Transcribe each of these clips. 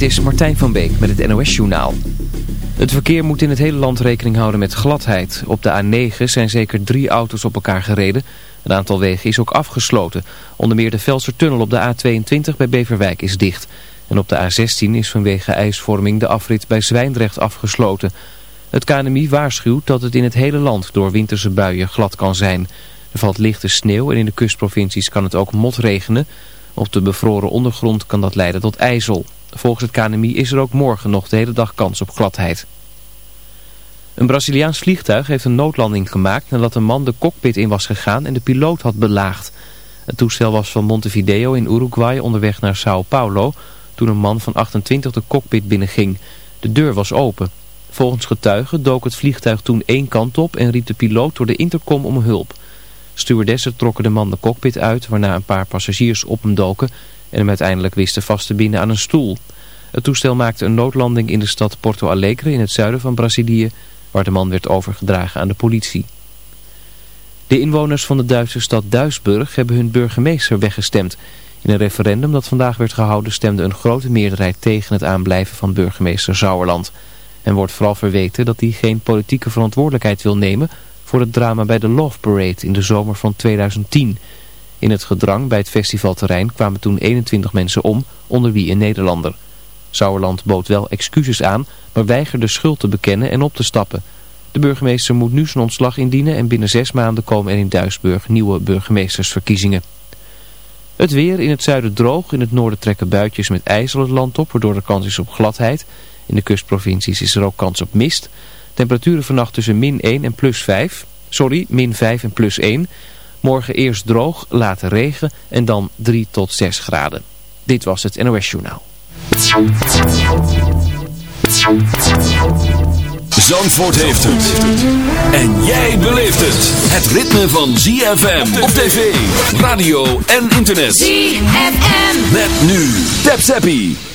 Dit is Martijn van Beek met het NOS-journaal. Het verkeer moet in het hele land rekening houden met gladheid. Op de A9 zijn zeker drie auto's op elkaar gereden. Een aantal wegen is ook afgesloten. Onder meer de Velsertunnel op de A22 bij Beverwijk is dicht. En op de A16 is vanwege ijsvorming de afrit bij Zwijndrecht afgesloten. Het KNMI waarschuwt dat het in het hele land door winterse buien glad kan zijn. Er valt lichte sneeuw en in de kustprovincies kan het ook motregenen... Op de bevroren ondergrond kan dat leiden tot ijzel. Volgens het KNMI is er ook morgen nog de hele dag kans op gladheid. Een Braziliaans vliegtuig heeft een noodlanding gemaakt nadat een man de cockpit in was gegaan en de piloot had belaagd. Het toestel was van Montevideo in Uruguay onderweg naar Sao Paulo toen een man van 28 de cockpit binnenging. De deur was open. Volgens getuigen dook het vliegtuig toen één kant op en riep de piloot door de intercom om hulp. Stewardessen trokken de man de cockpit uit, waarna een paar passagiers op hem doken en hem uiteindelijk wisten vast te binden aan een stoel. Het toestel maakte een noodlanding in de stad Porto Alegre in het zuiden van Brazilië, waar de man werd overgedragen aan de politie. De inwoners van de Duitse stad Duisburg hebben hun burgemeester weggestemd. In een referendum dat vandaag werd gehouden stemde een grote meerderheid tegen het aanblijven van burgemeester Sauerland. En wordt vooral verweten dat hij geen politieke verantwoordelijkheid wil nemen voor het drama bij de Love Parade in de zomer van 2010. In het gedrang bij het festivalterrein kwamen toen 21 mensen om, onder wie een Nederlander. Sauerland bood wel excuses aan, maar weigerde schuld te bekennen en op te stappen. De burgemeester moet nu zijn ontslag indienen en binnen zes maanden komen er in Duisburg nieuwe burgemeestersverkiezingen. Het weer in het zuiden droog, in het noorden trekken buitjes met ijzel het land op, waardoor er kans is op gladheid. In de kustprovincies is er ook kans op mist. Temperaturen vannacht tussen min 1 en plus 5. Sorry, min 5 en plus 1. Morgen eerst droog, later regen en dan 3 tot 6 graden. Dit was het NOS Journaal. Zandvoort heeft het. En jij beleeft het. Het ritme van ZFM op tv, radio en internet. ZFM. Met nu. Tap Zappie.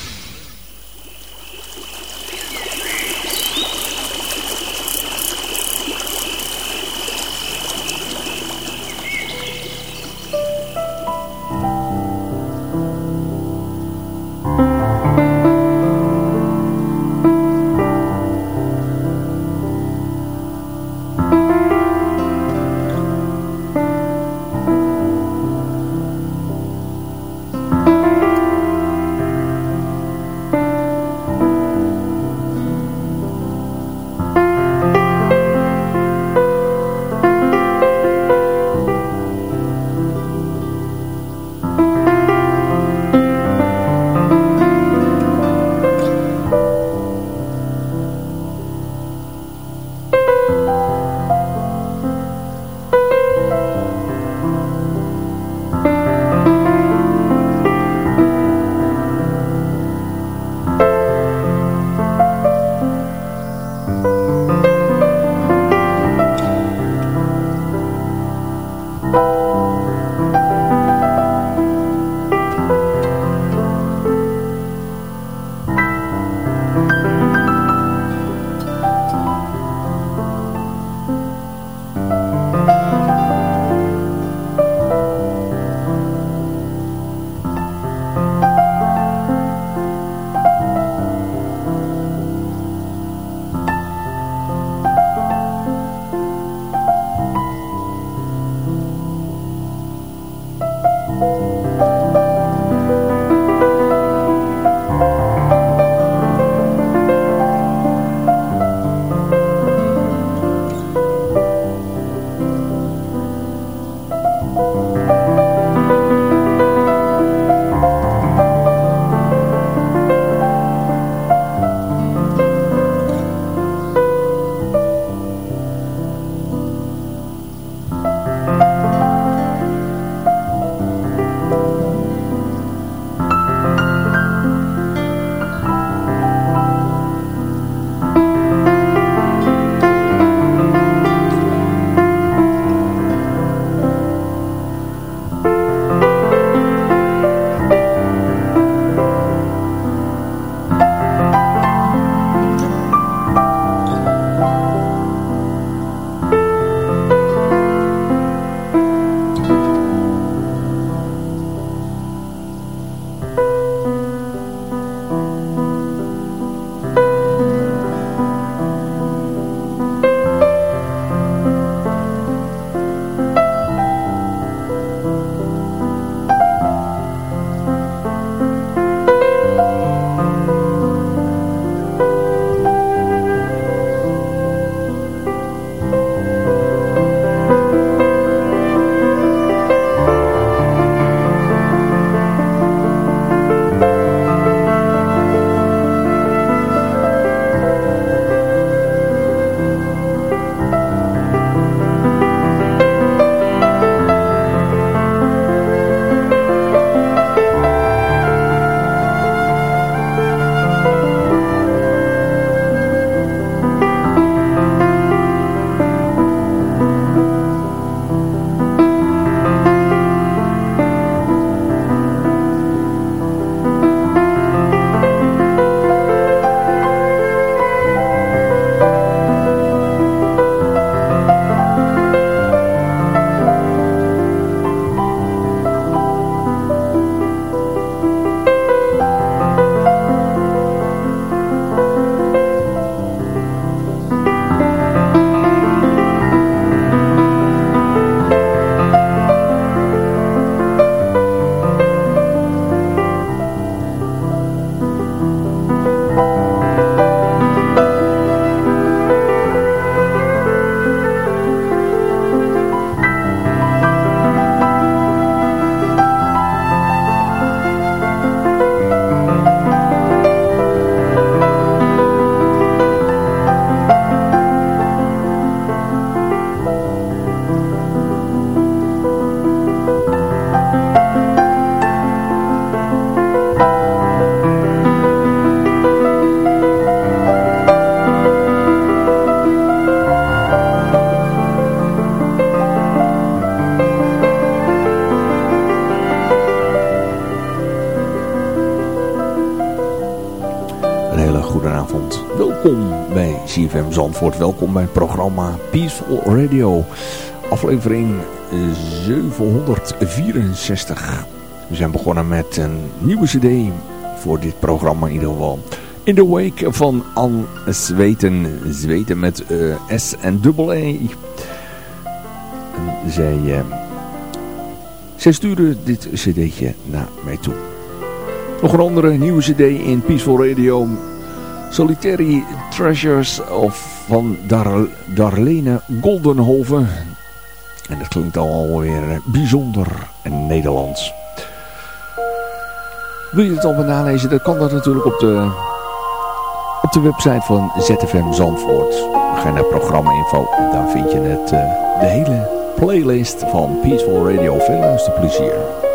Zandvoort. Welkom bij het programma Peaceful Radio. Aflevering 764. We zijn begonnen met een nieuwe cd voor dit programma in ieder geval. In the wake van Anne Zweten. Zweten met uh, S en dubbel E. Zij, uh, zij stuurde dit cd'tje naar mij toe. Nog een andere nieuwe cd in Peaceful Radio. Solitary Treasures of van Dar Darlene Goldenhoven. En dat klinkt alweer bijzonder Nederlands. Wil je het al nalezen? Dan kan dat natuurlijk op de, op de website van ZFM Zandvoort. Ga naar programma info. Daar vind je het, uh, de hele playlist van Peaceful Radio. Veel luisterplezier. your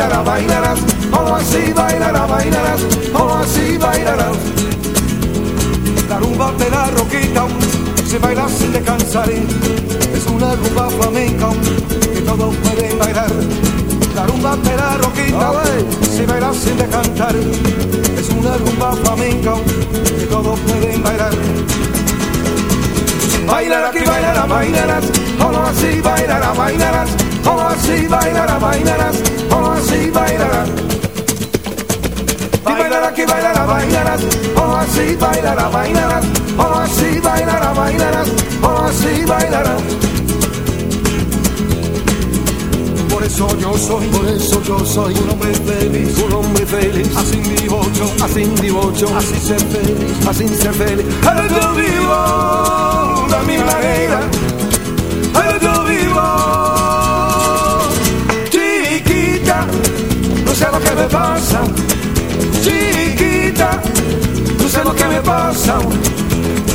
bailará, bailarás, oh así bailará, bailarás, oh así bailarás. La rumba de la roquita se baila sin descansar, es una rumba flamenca que todos pueden bailar. La rumba de la roquita se baila sin descansar, es una rumba flamenca que todos pueden bailar. Bailará que bailará, bailarás, oh así bailará, bailarás, oh así bailará, bailarás, oh así bailará. Bailará que bailará, bailarás, oh así bailará, bailarás, oh así bailará, bailarás, oh así bailará. Por eso yo soy, por eso yo soy un hombre feliz, un hombre feliz, así vivo yo, así vivo yo, así ser feliz, así ser feliz. Ahora yo vivo de mi manera, ahora yo vivo sé lo que me pasa, chiquita, no sé lo que me pasa,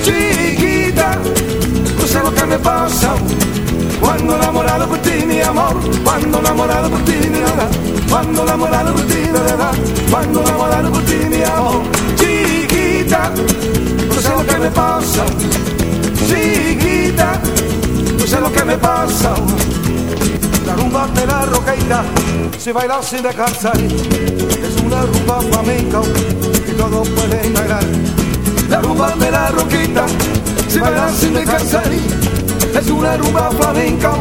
chiquita, no sé lo que me pasa. Cuando enamorado por ti, mi amor, cuando enamorado por ti, mi amor, cuando enamorado por ti, cuando enamorado por ti, mi amor, chiquita, no sé lo que me pasa, chiquita, no sé lo que me pasa. La rumba de la roqueita se baila sin descansar, es una rumba flamenca que todos pueden bailar. La rumba de la roquita se baila sin descansar. Es una rumba flamenca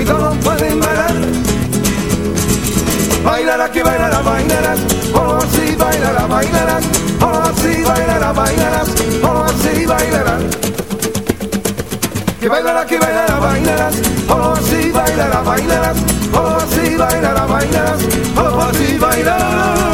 y todos pueden bailar. Bailará que bailará, bailarás, oh así bailará, bailarás, oh así bailará, bailarás, oh así bailará. Que bailará, que bailará, bailarás, oh así bailará, bailarás, oh así bailará, bailarás, oh así bailará.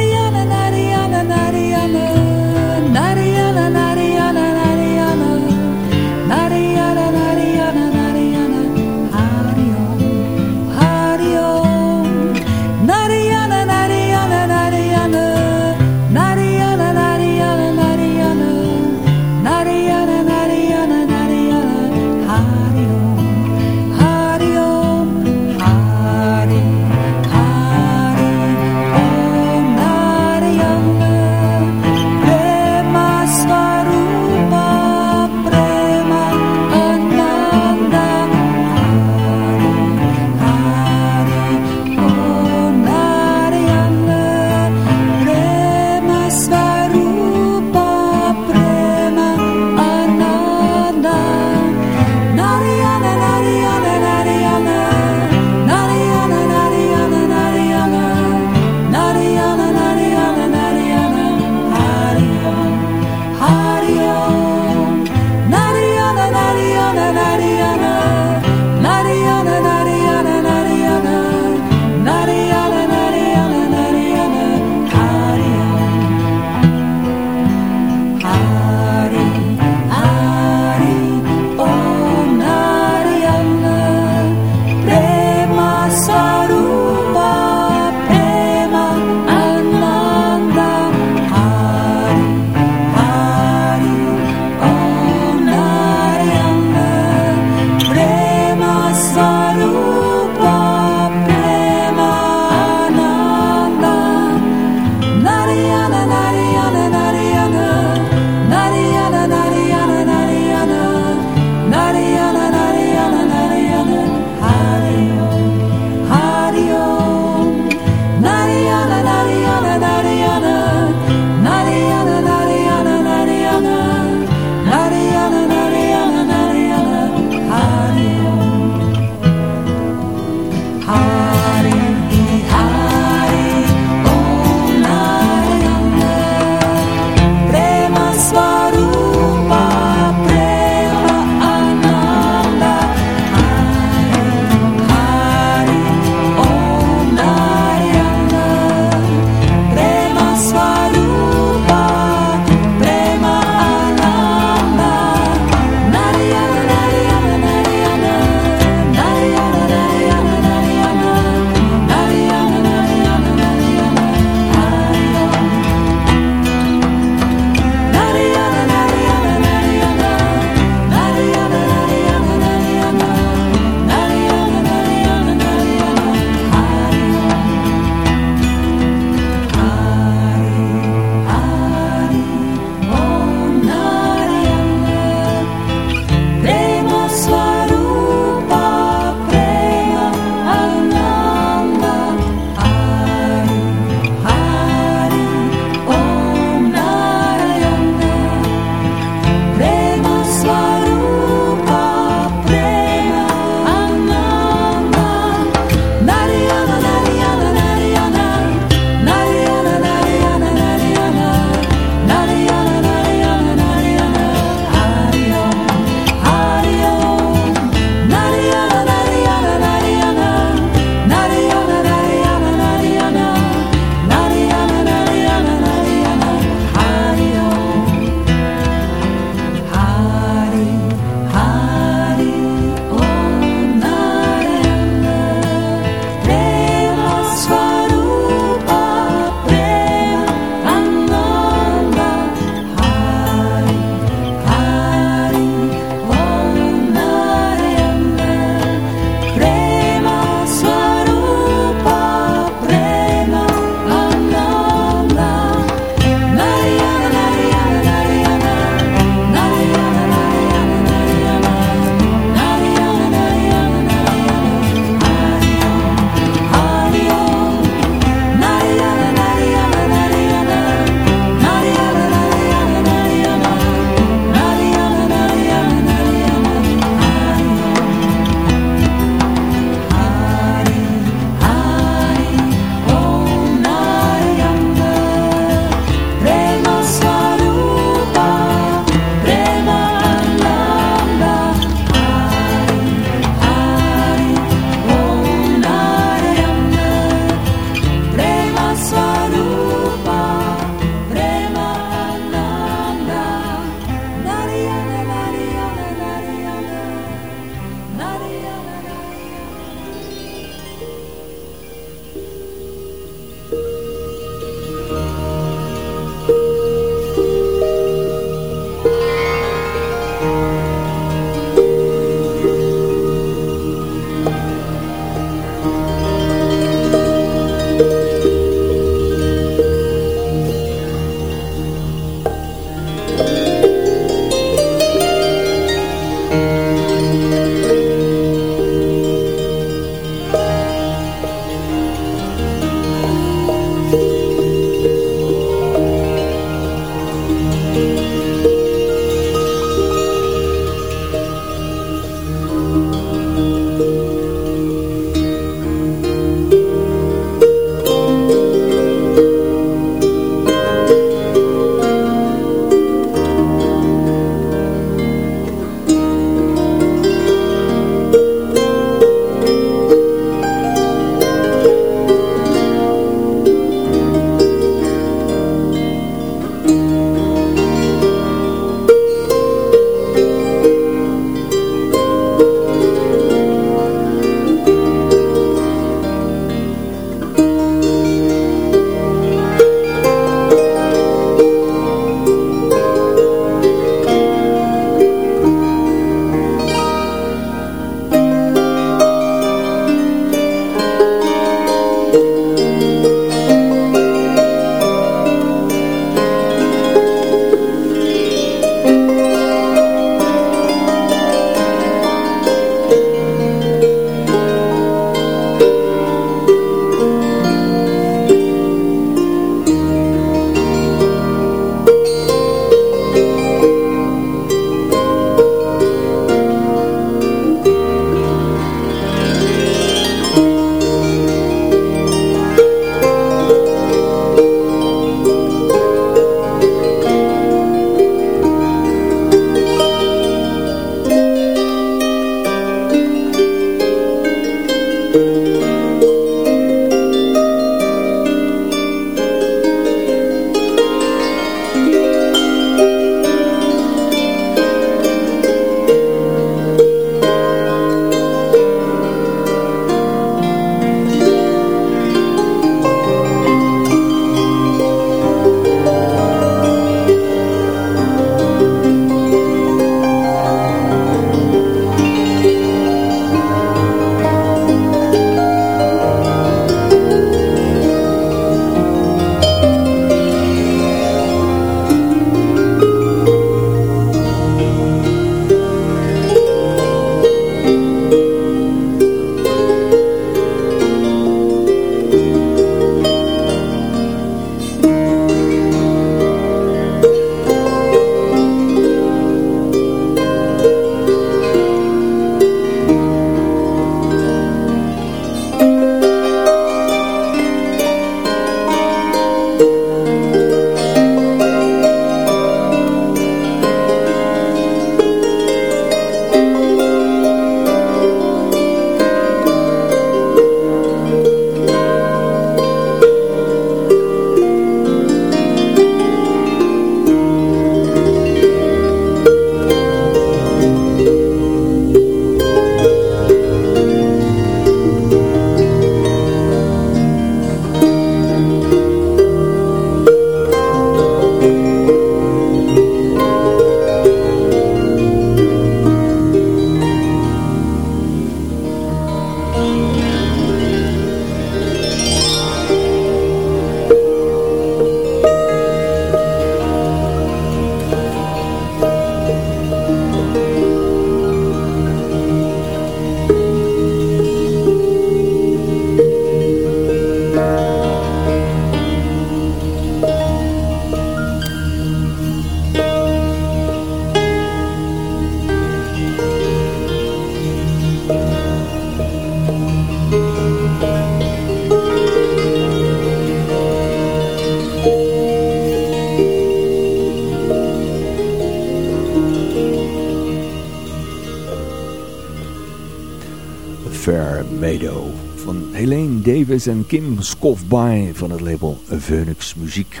En Kim Skofby van het label Phoenix Muziek.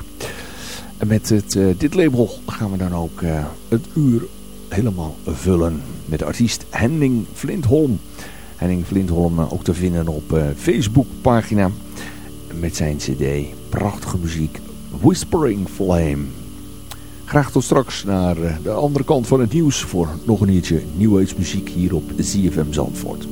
Met uh, dit label gaan we dan ook uh, het uur helemaal vullen met de artiest Henning Flintholm. Henning Flintholm uh, ook te vinden op Facebook pagina met zijn cd. Prachtige muziek, Whispering Flame. Graag tot straks naar de andere kant van het nieuws voor nog een uurtje New muziek hier op ZFM Zandvoort.